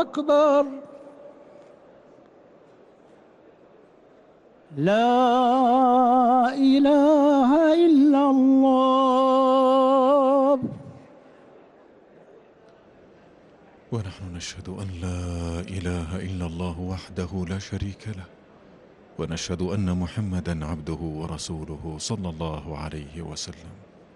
أكبر. لا إله إلا الله. ونحن نشهد أن لا إله إلا الله وحده لا شريك له. ونشهد أن محمدا عبده ورسوله صلى الله عليه وسلم.